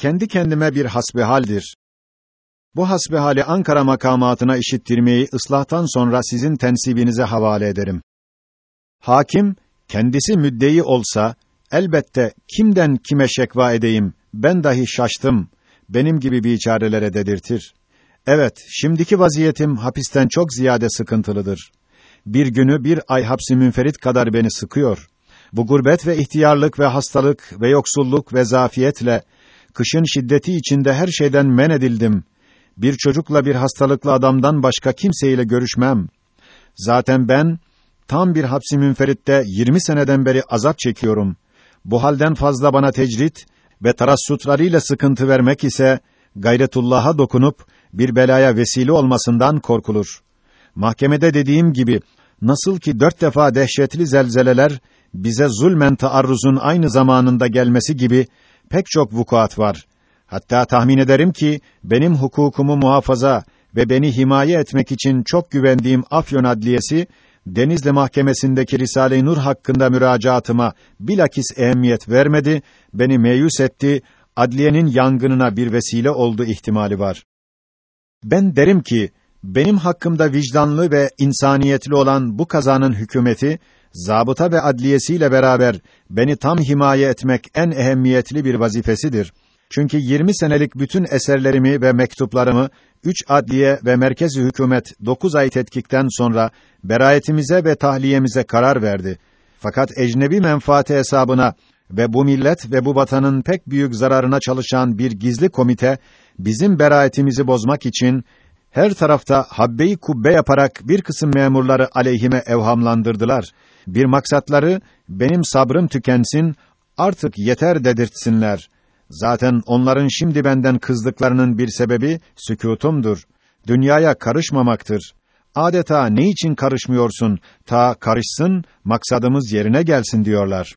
kendi kendime bir hasbihaldir. Bu hasbihali Ankara makamatına işittirmeyi ıslahtan sonra sizin tensibinize havale ederim. Hakim, kendisi müddei olsa, elbette kimden kime şekva edeyim, ben dahi şaştım, benim gibi biçarelere dedirtir. Evet, şimdiki vaziyetim hapisten çok ziyade sıkıntılıdır. Bir günü bir ay hapsi münferit kadar beni sıkıyor. Bu gurbet ve ihtiyarlık ve hastalık ve yoksulluk ve zafiyetle, kışın şiddeti içinde her şeyden men edildim. Bir çocukla bir hastalıklı adamdan başka kimseyle görüşmem. Zaten ben, tam bir hapsi münferitte 20 seneden beri azap çekiyorum. Bu halden fazla bana tecrit ve tarassutlarıyla sıkıntı vermek ise, gayretullah'a dokunup, bir belaya vesile olmasından korkulur. Mahkemede dediğim gibi, nasıl ki dört defa dehşetli zelzeleler, bize zulmen taarruzun aynı zamanında gelmesi gibi, pek çok vukuat var. Hatta tahmin ederim ki, benim hukukumu muhafaza ve beni himaye etmek için çok güvendiğim Afyon Adliyesi, Denizli Mahkemesi'ndeki Risale-i Nur hakkında müracaatıma bilakis ehemmiyet vermedi, beni meyus etti, adliyenin yangınına bir vesile oldu ihtimali var. Ben derim ki, benim hakkımda vicdanlı ve insaniyetli olan bu kazanın hükümeti, zabıta ve adliyesiyle beraber beni tam himaye etmek en ehemmiyetli bir vazifesidir. Çünkü 20 senelik bütün eserlerimi ve mektuplarımı üç adliye ve merkezi hükümet 9 ay tetkikten sonra berayetimize ve tahliyemize karar verdi. Fakat ecnebi menfaati hesabına ve bu millet ve bu vatanın pek büyük zararına çalışan bir gizli komite bizim berayetimizi bozmak için her tarafta habbe-i kubbe yaparak bir kısım memurları aleyhime evhamlandırdılar. Bir maksatları benim sabrım tükensin, artık yeter dedirtsinler. Zaten onların şimdi benden kızdıklarının bir sebebi sükutumdur. Dünyaya karışmamaktır. Adeta ne için karışmıyorsun? Ta karışsın, maksadımız yerine gelsin diyorlar.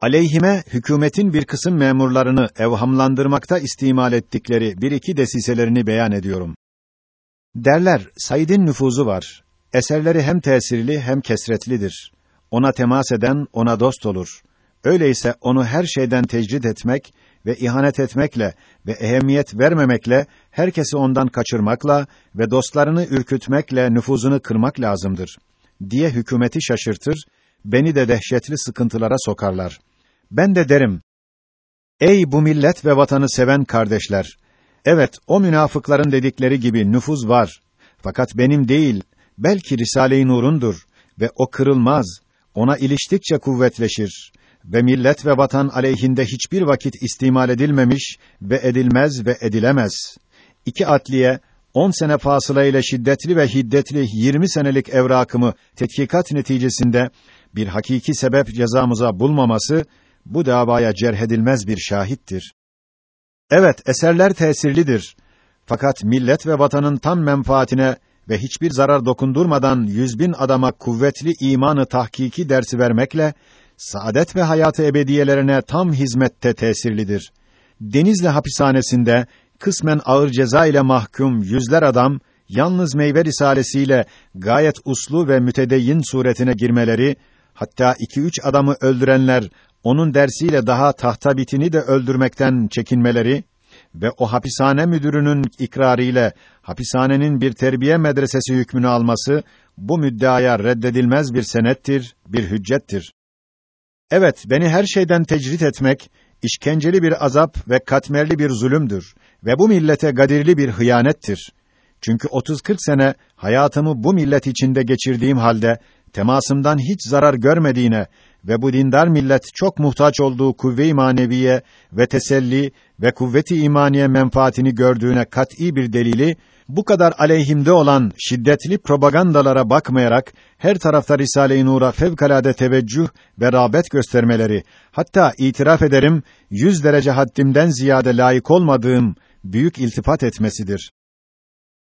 Aleyhime hükümetin bir kısım memurlarını evhamlandırmakta istimal ettikleri bir iki desiselerini beyan ediyorum. Derler, Said'in nüfuzu var. Eserleri hem tesirli hem kesretlidir. Ona temas eden ona dost olur. Öyleyse onu her şeyden tecrid etmek ve ihanet etmekle ve ehemmiyet vermemekle, herkesi ondan kaçırmakla ve dostlarını ürkütmekle nüfuzunu kırmak lazımdır diye hükümeti şaşırtır, beni de dehşetli sıkıntılara sokarlar. Ben de derim, ey bu millet ve vatanı seven kardeşler, evet o münafıkların dedikleri gibi nüfuz var. Fakat benim değil, belki Risale-i Nur'undur ve o kırılmaz, ona iliştikçe kuvvetleşir ve millet ve vatan aleyhinde hiçbir vakit istimal edilmemiş ve edilmez ve edilemez. İki atliye, on sene fasıla ile şiddetli ve hiddetli yirmi senelik evrakımı tetkikat neticesinde bir hakiki sebep cezamıza bulmaması, bu davaya cerhedilmez bir şahittir. Evet, eserler tesirlidir. Fakat millet ve vatanın tam menfaatine ve hiçbir zarar dokundurmadan yüz bin adama kuvvetli imanı tahkiki dersi vermekle, saadet ve hayatı ebediyelerine tam hizmette tesirlidir. Denizli hapishanesinde kısmen ağır ceza ile mahkum yüzler adam yalnız meyve risalesiyle gayet uslu ve mütedeyyin suretine girmeleri, hatta iki üç adamı öldürenler onun dersiyle daha tahta bitini de öldürmekten çekinmeleri ve o hapishane müdürünün ikrarıyla hapishanenin bir terbiye medresesi hükmünü alması bu müddeaya reddedilmez bir senettir, bir hüccettir. Evet, beni her şeyden tecrit etmek, işkenceli bir azap ve katmerli bir zulümdür ve bu millete gadirli bir hıyanettir. Çünkü 30-40 sene hayatımı bu millet içinde geçirdiğim halde temasımdan hiç zarar görmediğine ve bu dindar millet çok muhtaç olduğu kuvve-i maneviye ve teselli ve kuvveti imaniye menfaatini gördüğüne kat'î bir delili bu kadar aleyhimde olan şiddetli propagandalara bakmayarak her tarafta Risale-i Nur'a fevkalade teveccüh ve rağbet göstermeleri, hatta itiraf ederim yüz derece haddimden ziyade layık olmadığım büyük iltifat etmesidir.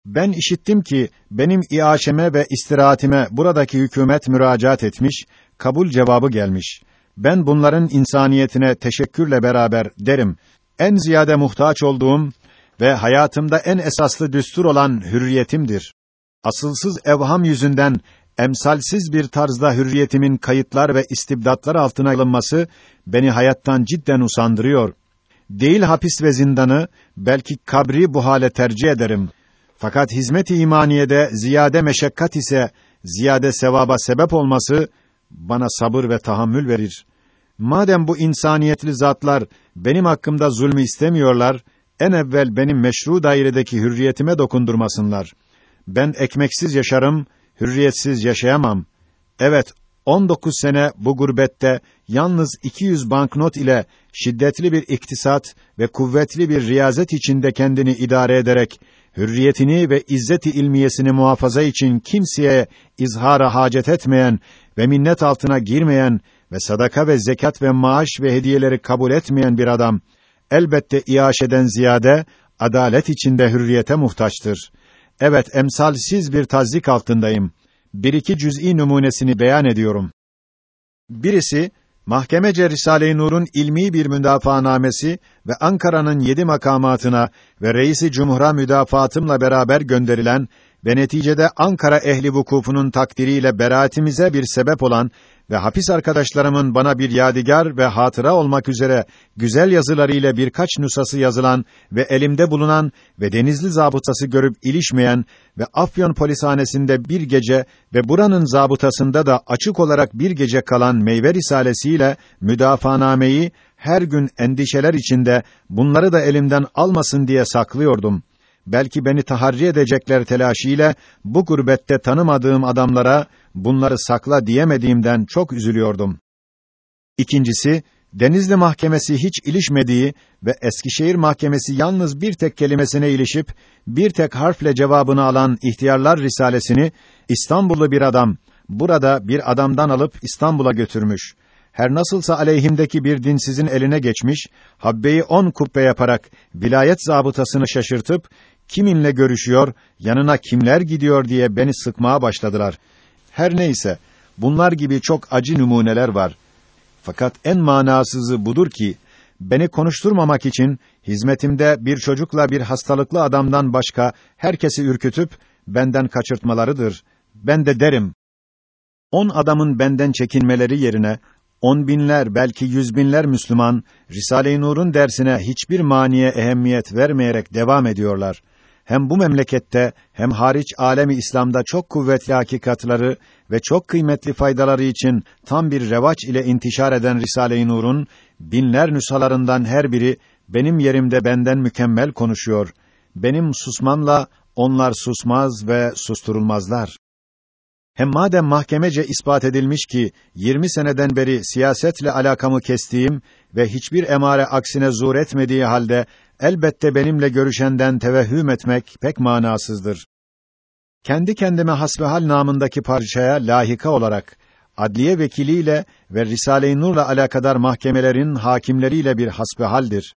Ben işittim ki benim iaşeme ve istirahatime buradaki hükümet müracaat etmiş, kabul cevabı gelmiş. Ben bunların insaniyetine teşekkürle beraber derim. En ziyade muhtaç olduğum ve hayatımda en esaslı düstur olan hürriyetimdir. Asılsız evham yüzünden emsalsiz bir tarzda hürriyetimin kayıtlar ve istibdatlar altına alınması beni hayattan cidden usandırıyor. değil hapis ve zindanı, belki kabri bu hale tercih ederim. Fakat hizmet-i imaniyede ziyade meşakkat ise ziyade sevaba sebep olması bana sabır ve tahammül verir. Madem bu insaniyetli zatlar benim hakkımda zulmü istemiyorlar, en evvel benim meşru dairedeki hürriyetime dokundurmasınlar. Ben ekmeksiz yaşarım, hürriyetsiz yaşayamam. Evet, 19 sene bu gurbette yalnız 200 banknot ile şiddetli bir iktisat ve kuvvetli bir riyazet içinde kendini idare ederek hürriyetini ve izzeti ilmiyesini muhafaza için kimseye izhara hacet etmeyen ve minnet altına girmeyen ve sadaka ve zekat ve maaş ve hediyeleri kabul etmeyen bir adam elbette iaşeden ziyade adalet içinde hürriyete muhtaçtır. Evet, emsalsiz bir tazik altındayım. Bir iki cüz'i numunesini beyan ediyorum. Birisi, Mahkemece Risale-i Nur'un ilmi bir müdafaanamesi ve Ankara'nın yedi makamatına ve Reisi Cumhur'a müdafaatımla beraber gönderilen ve neticede Ankara ehli vukufunun takdiriyle beraatimize bir sebep olan ve hapis arkadaşlarımın bana bir yadigar ve hatıra olmak üzere güzel yazılarıyla birkaç nüshası yazılan ve elimde bulunan ve denizli zabıtası görüp ilişmeyen ve Afyon polishanesinde bir gece ve buranın zabıtasında da açık olarak bir gece kalan meyve risalesiyle müdafanameyi her gün endişeler içinde bunları da elimden almasın diye saklıyordum belki beni taharri edecekler telaşıyla bu gurbette tanımadığım adamlara bunları sakla diyemediğimden çok üzülüyordum. İkincisi, Denizli Mahkemesi hiç ilişmediği ve Eskişehir Mahkemesi yalnız bir tek kelimesine ilişip bir tek harfle cevabını alan ihtiyarlar risalesini İstanbullu bir adam burada bir adamdan alıp İstanbul'a götürmüş. Her nasılsa aleyhimdeki bir dinsizin eline geçmiş, habbeyi on kubbe yaparak vilayet zabıtasını şaşırtıp kiminle görüşüyor, yanına kimler gidiyor diye beni sıkmaya başladılar. Her neyse, bunlar gibi çok acı numuneler var. Fakat en manasızı budur ki, beni konuşturmamak için hizmetimde bir çocukla bir hastalıklı adamdan başka herkesi ürkütüp benden kaçırtmalarıdır. Ben de derim. On adamın benden çekinmeleri yerine on binler belki yüz binler Müslüman Risale-i Nur'un dersine hiçbir maniye ehemmiyet vermeyerek devam ediyorlar hem bu memlekette hem hariç alemi İslam'da çok kuvvetli hakikatları ve çok kıymetli faydaları için tam bir revaç ile intişar eden Risale-i Nur'un binler nüshalarından her biri benim yerimde benden mükemmel konuşuyor. Benim susmamla onlar susmaz ve susturulmazlar. Hem madem mahkemece ispat edilmiş ki 20 seneden beri siyasetle alakamı kestiğim ve hiçbir emare aksine zuhr etmediği halde elbette benimle görüşenden tevehhüm etmek pek manasızdır. Kendi kendime hasbihal namındaki parçaya lahika olarak adliye vekiliyle ve Risale-i Nur'la alakadar mahkemelerin hakimleriyle bir hasbihaldir.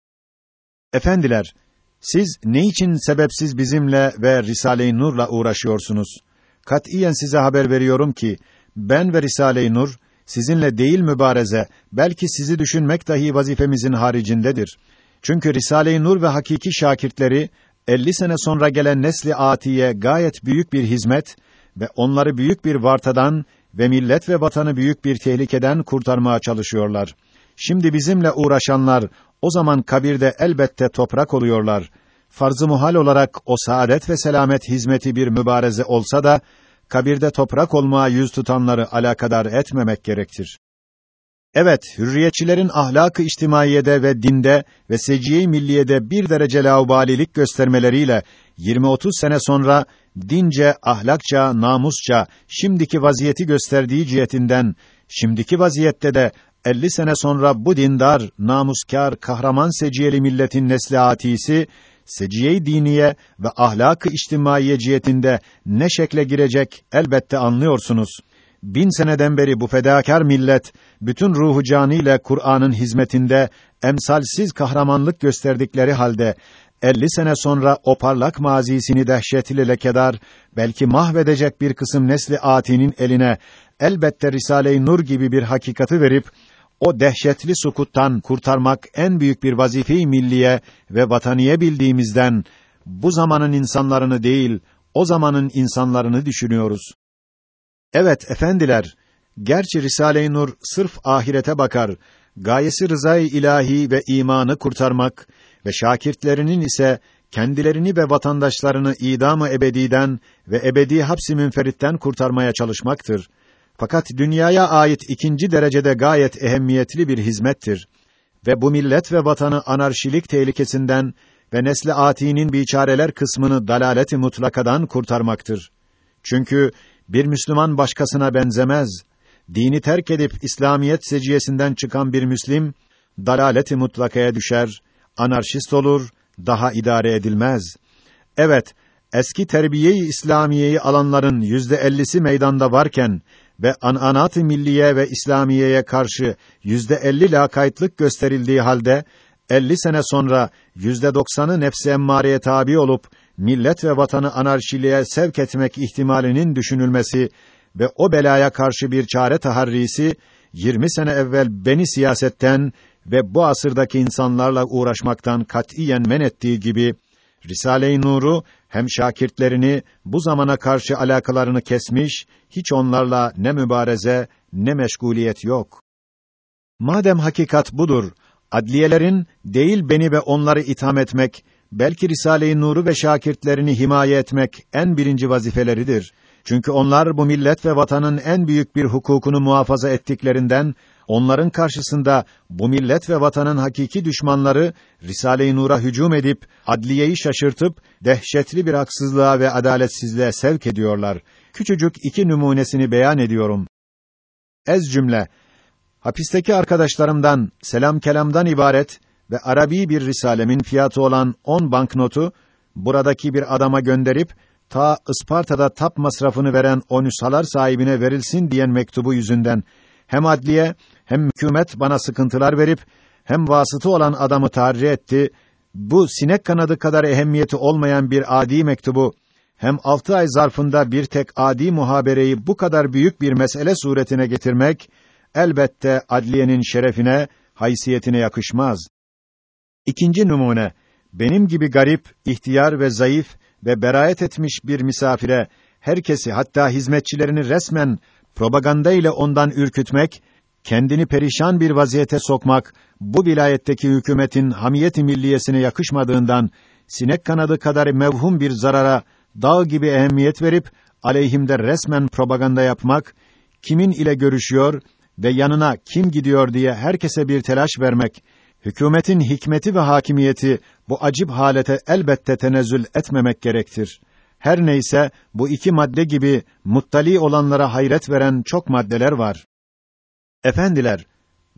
Efendiler, siz ne için sebepsiz bizimle ve Risale-i Nur'la uğraşıyorsunuz? Katiyen size haber veriyorum ki ben ve Risale-i Nur sizinle değil mübareze, belki sizi düşünmek dahi vazifemizin haricindedir. Çünkü Risale-i Nur ve hakiki şakirtleri 50 sene sonra gelen nesli atiye gayet büyük bir hizmet ve onları büyük bir vartadan ve millet ve vatanı büyük bir tehlikeden kurtarmaya çalışıyorlar. Şimdi bizimle uğraşanlar o zaman kabirde elbette toprak oluyorlar. Farz-ı muhal olarak o saadet ve selamet hizmeti bir mübareze olsa da kabirde toprak olmaya yüz tutanları alakadar etmemek gerektir. Evet, hürriyetçilerin ahlak-ı içtimaiyede ve dinde ve seciye milliyede bir derece laubalilik göstermeleriyle 20-30 sene sonra dince, ahlakça, namusça şimdiki vaziyeti gösterdiği cihetinden şimdiki vaziyette de 50 sene sonra bu dindar, namuskar, kahraman seciyeli milletin nesli atisi seciye diniye ve ahlak-ı içtimaiye cihetinde ne şekle girecek elbette anlıyorsunuz bin seneden beri bu fedakar millet bütün ruhu canıyla Kur'an'ın hizmetinde emsalsiz kahramanlık gösterdikleri halde 50 sene sonra o parlak mazisini dehşetli lekedar belki mahvedecek bir kısım nesli atinin eline elbette Risale-i Nur gibi bir hakikati verip o dehşetli sukuttan kurtarmak en büyük bir vazife-i milliye ve vataniye bildiğimizden bu zamanın insanlarını değil o zamanın insanlarını düşünüyoruz. Evet efendiler, gerçi Risale-i Nur sırf ahirete bakar gayesi rızayı ilahi ve imanı kurtarmak ve şakirtlerinin ise kendilerini ve vatandaşlarını idam-ı ebediden ve ebedi hapsi münferitten kurtarmaya çalışmaktır. Fakat dünyaya ait ikinci derecede gayet ehemmiyetli bir hizmettir. Ve bu millet ve vatanı anarşilik tehlikesinden ve nesli atinin biçareler kısmını dalaleti mutlakadan kurtarmaktır. Çünkü bir Müslüman başkasına benzemez. Dini terk edip İslamiyet seciyesinden çıkan bir Müslim dalaleti mutlakaya düşer, anarşist olur, daha idare edilmez. Evet, eski terbiyeyi İslamiyeyi alanların yüzde ellisi meydanda varken ve ananat-ı milliye ve İslamiyeye karşı yüzde elli lakaytlık gösterildiği halde, elli sene sonra yüzde doksanı nefsi emmareye tabi olup, millet ve vatanı anarşiliğe sevk etmek ihtimalinin düşünülmesi ve o belaya karşı bir çare taharrisi, 20 sene evvel beni siyasetten ve bu asırdaki insanlarla uğraşmaktan katiyen men ettiği gibi, Risale-i Nur'u hem şakirtlerini bu zamana karşı alakalarını kesmiş, hiç onlarla ne mübareze ne meşguliyet yok. Madem hakikat budur, adliyelerin değil beni ve onları itham etmek, belki Risale-i Nur'u ve şakirtlerini himaye etmek en birinci vazifeleridir. Çünkü onlar bu millet ve vatanın en büyük bir hukukunu muhafaza ettiklerinden onların karşısında bu millet ve vatanın hakiki düşmanları Risale-i Nur'a hücum edip adliyeyi şaşırtıp dehşetli bir haksızlığa ve adaletsizliğe sevk ediyorlar. Küçücük iki numunesini beyan ediyorum. Ez cümle hapisteki arkadaşlarımdan selam kelamdan ibaret ve Arabi bir risalemin fiyatı olan on banknotu buradaki bir adama gönderip ta Isparta'da tap masrafını veren o nüshalar sahibine verilsin diyen mektubu yüzünden hem adliye hem hükümet bana sıkıntılar verip hem vasıtı olan adamı tahrir etti. Bu sinek kanadı kadar ehemmiyeti olmayan bir adi mektubu hem altı ay zarfında bir tek adi muhabereyi bu kadar büyük bir mesele suretine getirmek elbette adliyenin şerefine, haysiyetine yakışmaz. İkinci numune benim gibi garip, ihtiyar ve zayıf ve berayet etmiş bir misafire herkesi hatta hizmetçilerini resmen propaganda ile ondan ürkütmek, kendini perişan bir vaziyete sokmak, bu vilayetteki hükümetin hamiyeti milliyesine yakışmadığından, sinek kanadı kadar mevhum bir zarara, dağ gibi ehemmiyet verip, aleyhimde resmen propaganda yapmak, kimin ile görüşüyor ve yanına kim gidiyor diye herkese bir telaş vermek, hükümetin hikmeti ve hakimiyeti bu acip halete elbette tenezzül etmemek gerektir. Her neyse bu iki madde gibi muttali olanlara hayret veren çok maddeler var. Efendiler,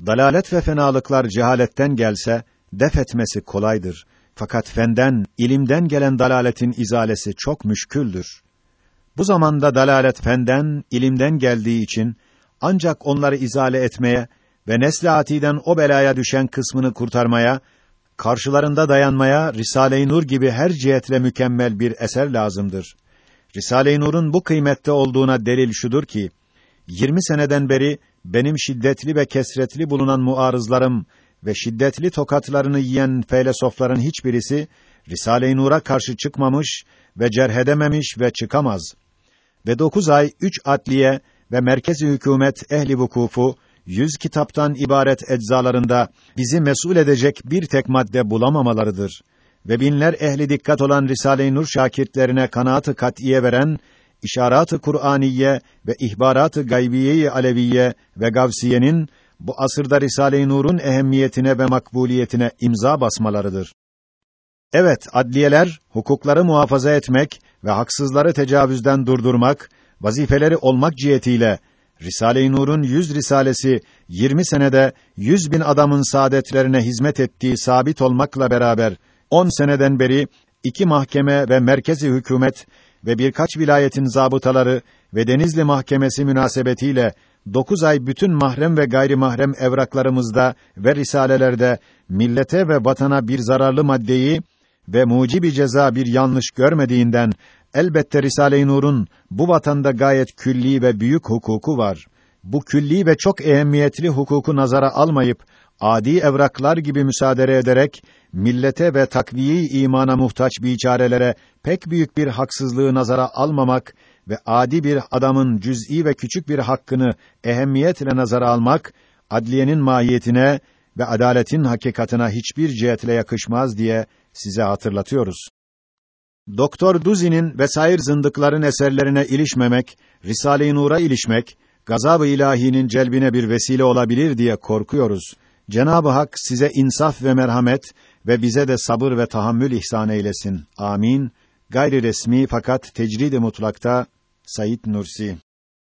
dalalet ve fenalıklar cehaletten gelse def etmesi kolaydır. Fakat fenden, ilimden gelen dalaletin izalesi çok müşküldür. Bu zamanda dalalet fenden, ilimden geldiği için ancak onları izale etmeye ve nesli atiden o belaya düşen kısmını kurtarmaya, karşılarında dayanmaya Risale-i Nur gibi her cihetle mükemmel bir eser lazımdır. Risale-i Nur'un bu kıymette olduğuna delil şudur ki 20 seneden beri benim şiddetli ve kesretli bulunan muarızlarım ve şiddetli tokatlarını yiyen felsefeler'in hiçbirisi Risale-i Nur'a karşı çıkmamış ve cerhedememiş ve çıkamaz. Ve dokuz ay üç adliye ve merkezi hükümet ehli vukufu yüz kitaptan ibaret eczalarında bizi mesul edecek bir tek madde bulamamalarıdır. Ve binler ehli dikkat olan Risale-i Nur şakirtlerine kanaatı kat'iye veren, işarat-ı Kur'aniye ve ihbarat-ı gaybiye Aleviye ve Gavsiye'nin bu asırda Risale-i Nur'un ehemmiyetine ve makbuliyetine imza basmalarıdır. Evet, adliyeler hukukları muhafaza etmek ve haksızları tecavüzden durdurmak vazifeleri olmak cihetiyle Risale-i Nur'un yüz risalesi 20 senede yüz bin adamın saadetlerine hizmet ettiği sabit olmakla beraber 10 seneden beri iki mahkeme ve merkezi hükümet ve birkaç vilayetin zabıtaları ve Denizli Mahkemesi münasebetiyle dokuz ay bütün mahrem ve gayri mahrem evraklarımızda ve risalelerde millete ve vatana bir zararlı maddeyi ve mucibi ceza bir yanlış görmediğinden elbette Risale-i Nur'un bu vatanda gayet külli ve büyük hukuku var. Bu külli ve çok ehemmiyetli hukuku nazara almayıp adi evraklar gibi müsaade ederek millete ve takviyi imana muhtaç biçarelere pek büyük bir haksızlığı nazara almamak ve adi bir adamın cüz'i ve küçük bir hakkını ehemmiyetle nazara almak adliyenin mahiyetine ve adaletin hakikatına hiçbir cihetle yakışmaz diye size hatırlatıyoruz. Doktor Duzi'nin vesair zındıkların eserlerine ilişmemek, Risale-i Nur'a ilişmek, gazab-ı ilahinin celbine bir vesile olabilir diye korkuyoruz. Cenab-ı Hak size insaf ve merhamet ve bize de sabır ve tahammül ihsan eylesin. Amin. Gayri resmi fakat tecrid-i mutlakta Said Nursi